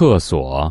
厕所。